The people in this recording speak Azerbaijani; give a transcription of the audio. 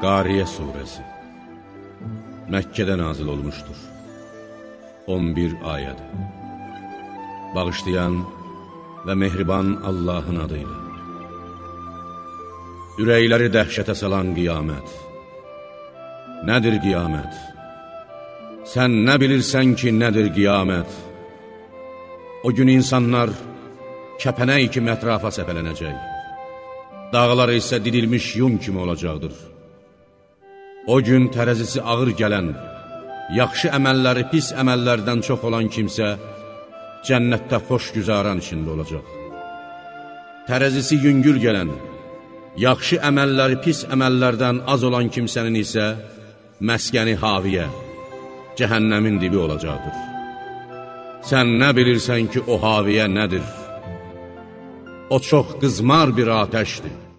Qariyə Suresi Məkkədə nazil olmuşdur 11 ayədir Bağışlayan və mehriban Allahın adıyla Ürəkləri dəhşətə salan qiyamət Nədir qiyamət? Sən nə bilirsən ki, nədir qiyamət? O gün insanlar kəpənək kimi ətrafa səpələnəcək. Dağlar isə didilmiş yun kimi olacaqdır. O gün tərəzisi ağır gələn, yaxşı əməlləri pis əməllərdən çox olan kimsə, cənnətdə xoş güzaran içində olacaq. Tərəzisi yüngül gələn, yaxşı əməlləri pis əməllərdən az olan kimsənin isə, məskəni haviyə, cəhənnəmin dibi olacaqdır. Sən nə bilirsən ki, o haviyə nədir? O çox qızmar bir atəşdir.